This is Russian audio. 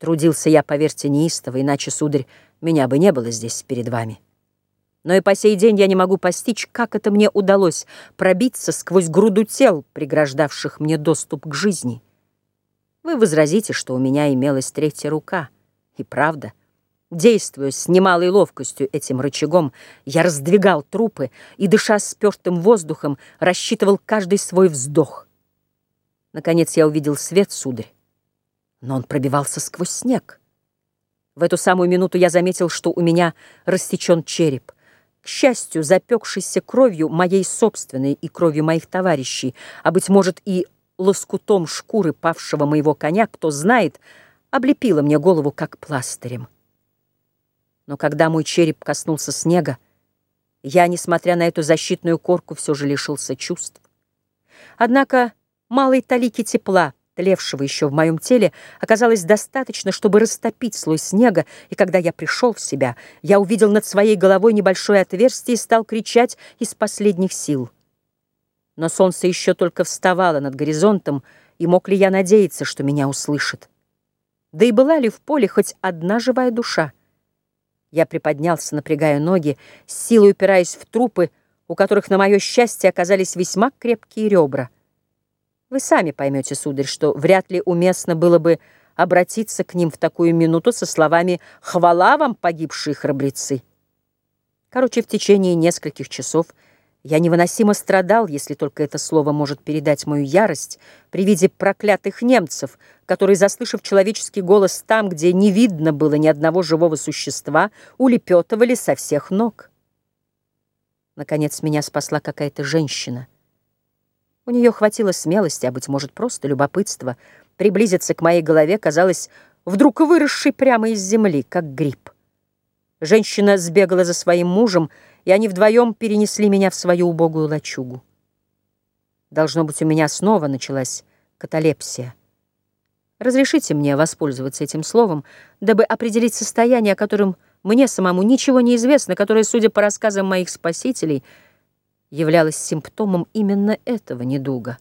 Трудился я, поверьте, неистово, иначе, сударь, меня бы не было здесь перед вами. Но и по сей день я не могу постичь, как это мне удалось пробиться сквозь груду тел, преграждавших мне доступ к жизни. Вы возразите, что у меня имелась третья рука. И правда, действуя с немалой ловкостью этим рычагом, я раздвигал трупы и, дыша спертым воздухом, рассчитывал каждый свой вздох. Наконец я увидел свет, сударь но он пробивался сквозь снег. В эту самую минуту я заметил, что у меня растечен череп. К счастью, запекшийся кровью моей собственной и кровью моих товарищей, а, быть может, и лоскутом шкуры павшего моего коня, кто знает, облепила мне голову как пластырем. Но когда мой череп коснулся снега, я, несмотря на эту защитную корку, все же лишился чувств. Однако малой талики тепла — тлевшего еще в моем теле, оказалось достаточно, чтобы растопить слой снега, и когда я пришел в себя, я увидел над своей головой небольшое отверстие и стал кричать из последних сил. Но солнце еще только вставало над горизонтом, и мог ли я надеяться, что меня услышит? Да и была ли в поле хоть одна живая душа? Я приподнялся, напрягая ноги, силой упираясь в трупы, у которых, на мое счастье, оказались весьма крепкие ребра — вы сами поймете, сударь, что вряд ли уместно было бы обратиться к ним в такую минуту со словами «Хвала вам, погибшие храбрецы!». Короче, в течение нескольких часов я невыносимо страдал, если только это слово может передать мою ярость при виде проклятых немцев, которые, заслышав человеческий голос там, где не видно было ни одного живого существа, улепетывали со всех ног. Наконец меня спасла какая-то женщина — у нее хватило смелости, а, быть может, просто любопытства, приблизиться к моей голове, казалось, вдруг выросшей прямо из земли, как гриб. Женщина сбегала за своим мужем, и они вдвоем перенесли меня в свою убогую лачугу. Должно быть, у меня снова началась каталепсия. Разрешите мне воспользоваться этим словом, дабы определить состояние, о котором мне самому ничего не известно, которое, судя по рассказам моих спасителей, — являлось симптомом именно этого недуга.